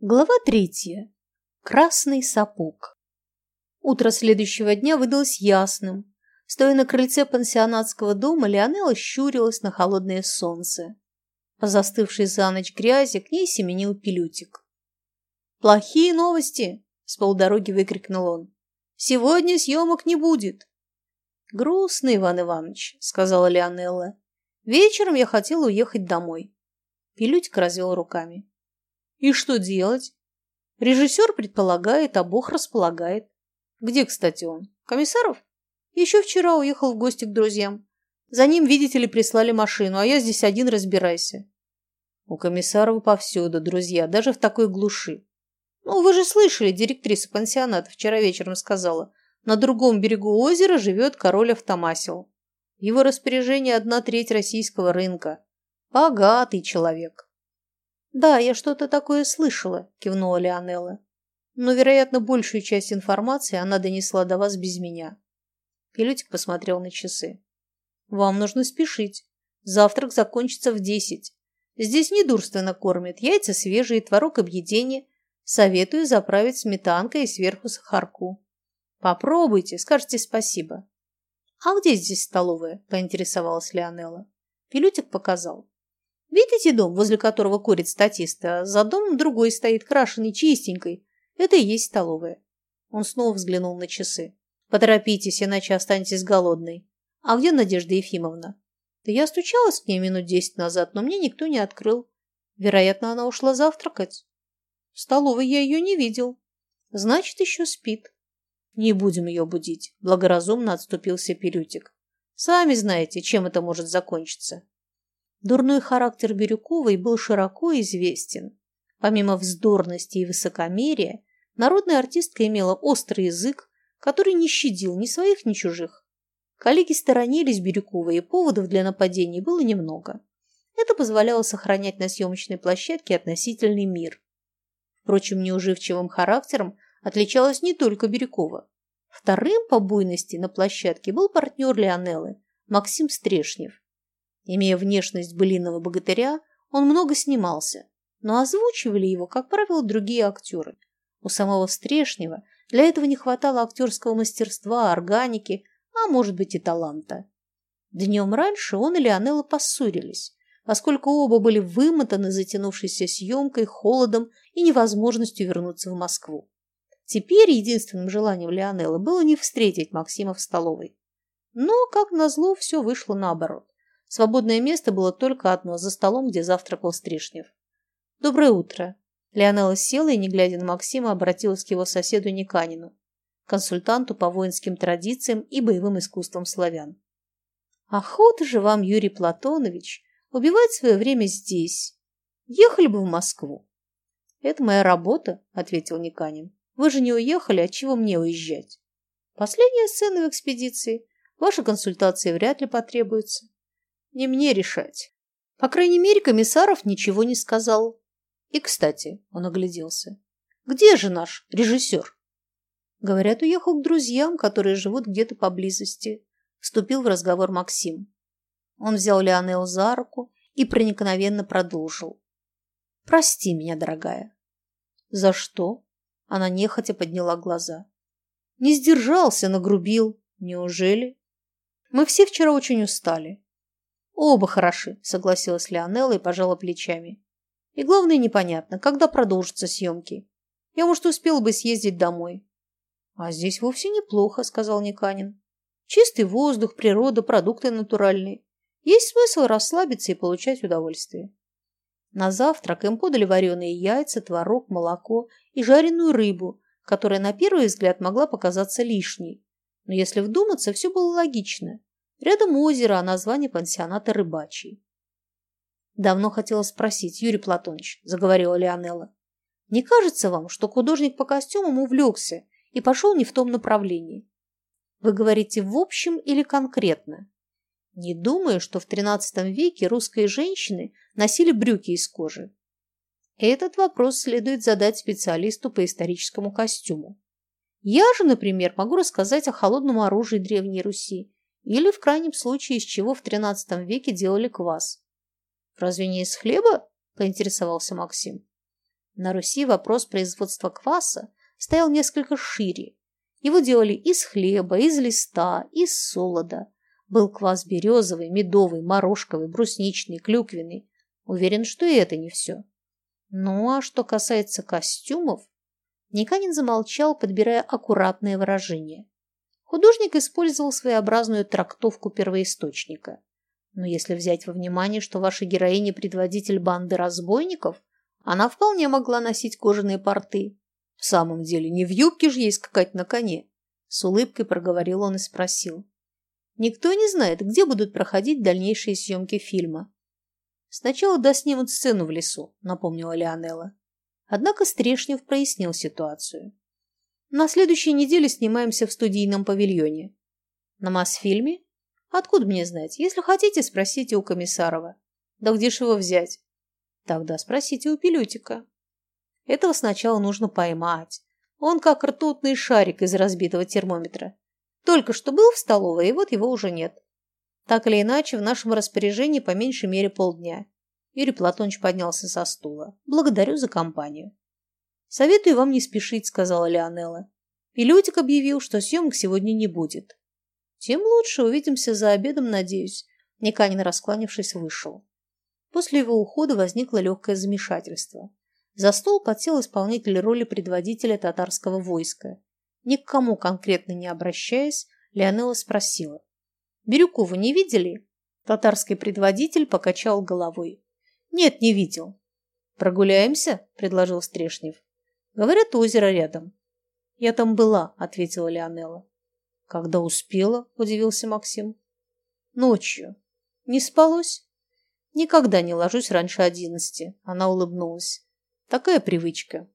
Глава третья. Красный сапог. Утро следующего дня выдалось ясным. Стоя на крыльце пансионатского дома, Леонела щурилась на холодное солнце. По застывшей за ночь грязи к ней семенил пилютик. «Плохие новости!» – с полдороги выкрикнул он. «Сегодня съемок не будет!» «Грустно, Иван Иванович», – сказала Леонелла. «Вечером я хотела уехать домой». Пилютик развел руками. И что делать? Режиссер предполагает, а Бог располагает. Где, кстати, он? Комиссаров? Еще вчера уехал в гости к друзьям. За ним, видите ли, прислали машину, а я здесь один разбирайся. У комиссарова повсюду, друзья, даже в такой глуши. Ну, вы же слышали, директриса пансионата вчера вечером сказала, на другом берегу озера живет король Автомасел. В его распоряжении одна треть российского рынка. Богатый человек. «Да, я что-то такое слышала», – кивнула Леонелла. «Но, вероятно, большую часть информации она донесла до вас без меня». Пилютик посмотрел на часы. «Вам нужно спешить. Завтрак закончится в десять. Здесь недурственно кормят. Яйца свежие, творог объедение. Советую заправить сметанкой и сверху сахарку. Попробуйте, скажете спасибо». «А где здесь столовая?» – поинтересовалась Леонелла. Пилютик показал. Видите дом, возле которого курит статист, а за домом другой стоит, крашеный, чистенькой. Это и есть столовая. Он снова взглянул на часы. Поторопитесь, иначе останетесь голодной. А где Надежда Ефимовна? Да я стучалась к ней минут десять назад, но мне никто не открыл. Вероятно, она ушла завтракать. В столовой я ее не видел. Значит, еще спит. Не будем ее будить, благоразумно отступился Перютик. Сами знаете, чем это может закончиться. Дурной характер Бирюковой был широко известен. Помимо вздорности и высокомерия, народная артистка имела острый язык, который не щадил ни своих, ни чужих. Коллеги сторонились Бирюковой, и поводов для нападений было немного. Это позволяло сохранять на съемочной площадке относительный мир. Впрочем, неуживчивым характером отличалась не только Бирюкова. Вторым по буйности на площадке был партнер Леонеллы, Максим Стрешнев. Имея внешность былиного богатыря, он много снимался, но озвучивали его, как правило, другие актеры. У самого Стрешнева для этого не хватало актерского мастерства, органики, а может быть и таланта. Днем раньше он и Леонелла поссорились, поскольку оба были вымотаны затянувшейся съемкой, холодом и невозможностью вернуться в Москву. Теперь единственным желанием Леонеллы было не встретить Максима в столовой. Но, как назло, все вышло наоборот. Свободное место было только одно, за столом, где завтракал Стришнев. «Доброе утро!» Леонела села и, не глядя на Максима, обратилась к его соседу Никанину, консультанту по воинским традициям и боевым искусствам славян. «Охота же вам, Юрий Платонович, убивать свое время здесь. Ехали бы в Москву». «Это моя работа», — ответил Никанин. «Вы же не уехали, от чего мне уезжать?» «Последняя сцена в экспедиции. Ваши консультации вряд ли потребуются. Не мне решать. По крайней мере, комиссаров ничего не сказал. И, кстати, он огляделся. Где же наш режиссер? Говорят, уехал к друзьям, которые живут где-то поблизости. Вступил в разговор Максим. Он взял Леонел за руку и проникновенно продолжил. «Прости меня, дорогая». «За что?» Она нехотя подняла глаза. «Не сдержался, нагрубил. Неужели?» «Мы все вчера очень устали. «Оба хороши», – согласилась Леонелла и пожала плечами. «И главное, непонятно, когда продолжатся съемки. Я, может, успела бы съездить домой». «А здесь вовсе неплохо», – сказал Никанин. «Чистый воздух, природа, продукты натуральные. Есть смысл расслабиться и получать удовольствие». На завтрак им подали вареные яйца, творог, молоко и жареную рыбу, которая на первый взгляд могла показаться лишней. Но если вдуматься, все было логично. Рядом озеро, а название пансионата рыбачий. Давно хотела спросить, Юрий Платонович, заговорила Леонелла. Не кажется вам, что художник по костюмам увлекся и пошел не в том направлении? Вы говорите в общем или конкретно? Не думаю, что в XIII веке русские женщины носили брюки из кожи. Этот вопрос следует задать специалисту по историческому костюму. Я же, например, могу рассказать о холодном оружии Древней Руси или, в крайнем случае, из чего в XIII веке делали квас. «Разве не из хлеба?» – поинтересовался Максим. На Руси вопрос производства кваса стоял несколько шире. Его делали из хлеба, из листа, из солода. Был квас березовый, медовый, морожковый, брусничный, клюквенный. Уверен, что и это не все. Ну, а что касается костюмов, Никанин замолчал, подбирая аккуратное выражение. Художник использовал своеобразную трактовку первоисточника. Но если взять во внимание, что ваша героиня предводитель банды разбойников, она вполне могла носить кожаные порты. В самом деле, не в юбке же ей скакать на коне. С улыбкой проговорил он и спросил. Никто не знает, где будут проходить дальнейшие съемки фильма. Сначала доснимут сцену в лесу, напомнила Леонела. Однако Стрешнев прояснил ситуацию. На следующей неделе снимаемся в студийном павильоне. На Мосфильме? Откуда мне знать? Если хотите, спросите у Комиссарова. Да где ж его взять? Тогда спросите у Пилютика. Этого сначала нужно поймать. Он как ртутный шарик из разбитого термометра. Только что был в столовой, и вот его уже нет. Так или иначе, в нашем распоряжении по меньшей мере полдня. Юрий Платонович поднялся со стула. Благодарю за компанию. Советую вам не спешить, сказала Леонелла. Пилютик объявил, что съемок сегодня не будет. Тем лучше, увидимся за обедом, надеюсь. Никанин, раскланившись, вышел. После его ухода возникло легкое замешательство. За стол подсел исполнитель роли предводителя татарского войска. Ни к кому конкретно не обращаясь, Леонела спросила. «Бирюкову не видели?» Татарский предводитель покачал головой. «Нет, не видел». «Прогуляемся?» – предложил Стрешнев. «Говорят, озеро рядом». «Я там была», – ответила Леонела. «Когда успела?» – удивился Максим. «Ночью. Не спалось?» «Никогда не ложусь раньше одиннадцати», – она улыбнулась. «Такая привычка».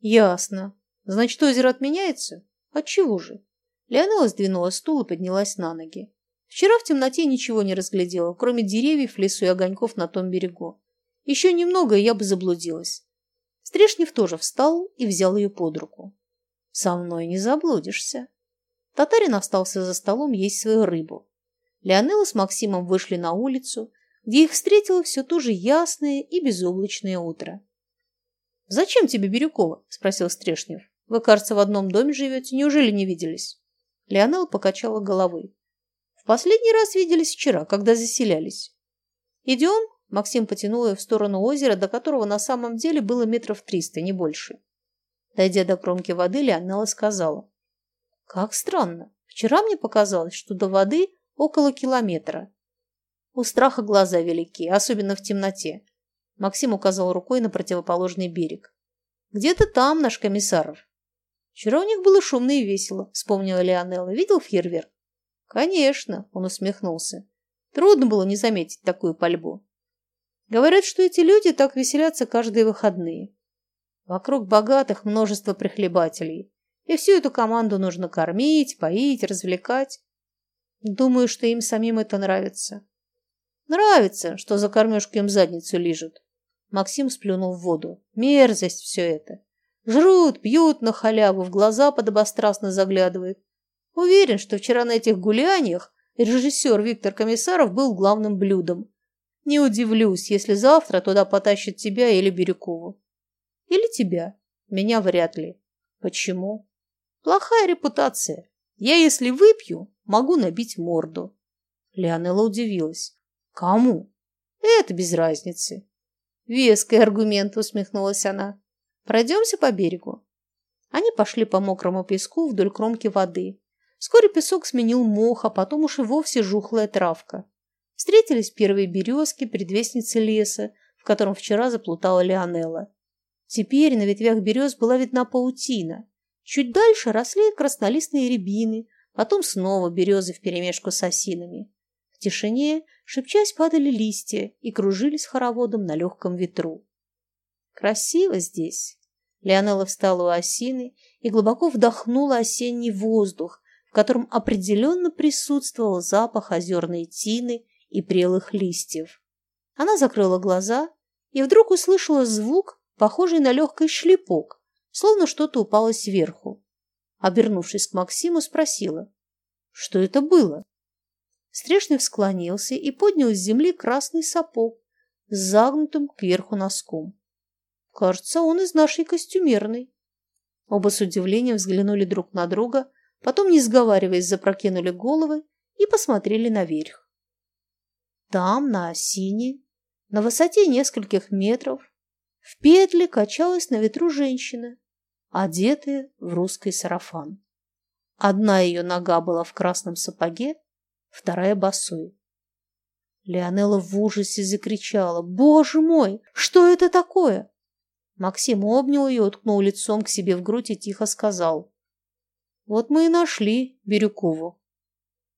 «Ясно. Значит, озеро отменяется? Отчего же?» Леонела сдвинула стул и поднялась на ноги. Вчера в темноте ничего не разглядела, кроме деревьев, лесу и огоньков на том берегу. Еще немного, и я бы заблудилась. Стрешнев тоже встал и взял ее под руку. «Со мной не заблудишься». Татарин остался за столом есть свою рыбу. Леонела с Максимом вышли на улицу, где их встретило все то же ясное и безоблачное утро. «Зачем тебе Бирюкова?» – спросил Стрешнев. «Вы, кажется, в одном доме живете. Неужели не виделись?» Леонела покачала головой. «В последний раз виделись вчера, когда заселялись». «Идем?» – Максим потянул ее в сторону озера, до которого на самом деле было метров триста, не больше. Дойдя до кромки воды, Леонела сказала. Как странно. Вчера мне показалось, что до воды около километра. У страха глаза велики, особенно в темноте. Максим указал рукой на противоположный берег. Где-то там наш комиссаров. Вчера у них было шумно и весело, вспомнила Леонелла. Видел фейерверк? Конечно, он усмехнулся. Трудно было не заметить такую пальбу. Говорят, что эти люди так веселятся каждые выходные. Вокруг богатых множество прихлебателей. И всю эту команду нужно кормить, поить, развлекать. Думаю, что им самим это нравится. Нравится, что за кормежку им задницу лижут. Максим сплюнул в воду. Мерзость все это. Жрут, пьют на халяву, в глаза подобострастно заглядывают. Уверен, что вчера на этих гуляниях режиссер Виктор Комиссаров был главным блюдом. Не удивлюсь, если завтра туда потащат тебя или Бирюкову. Или тебя. Меня вряд ли. Почему? Плохая репутация. Я, если выпью, могу набить морду. Леонела удивилась. Кому? Это без разницы. Веский аргумент, усмехнулась она. Пройдемся по берегу. Они пошли по мокрому песку вдоль кромки воды. Вскоре песок сменил мох, а потом уж и вовсе жухлая травка. Встретились первые березки, предвестницы леса, в котором вчера заплутала Леонела. Теперь на ветвях берез была видна паутина. Чуть дальше росли краснолистные рябины, потом снова березы вперемешку с осинами. В тишине, шепчась, падали листья и кружились хороводом на легком ветру. Красиво здесь. Леонела встала у осины и глубоко вдохнула осенний воздух, в котором определенно присутствовал запах озерной тины и прелых листьев. Она закрыла глаза и вдруг услышала звук, похожий на легкий шлепок, словно что-то упало сверху. Обернувшись к Максиму, спросила, что это было. Стрешнев склонился и поднял с земли красный сапог с загнутым кверху носком. Кажется, он из нашей костюмерной. Оба с удивлением взглянули друг на друга, потом, не сговариваясь, запрокинули головы и посмотрели наверх. Там, на осине, на высоте нескольких метров, в петле качалась на ветру женщина, одетая в русский сарафан. Одна ее нога была в красном сапоге, вторая босой. Леонела в ужасе закричала. «Боже мой! Что это такое?» Максим обнял ее, уткнул лицом к себе в грудь и тихо сказал. «Вот мы и нашли Бирюкову.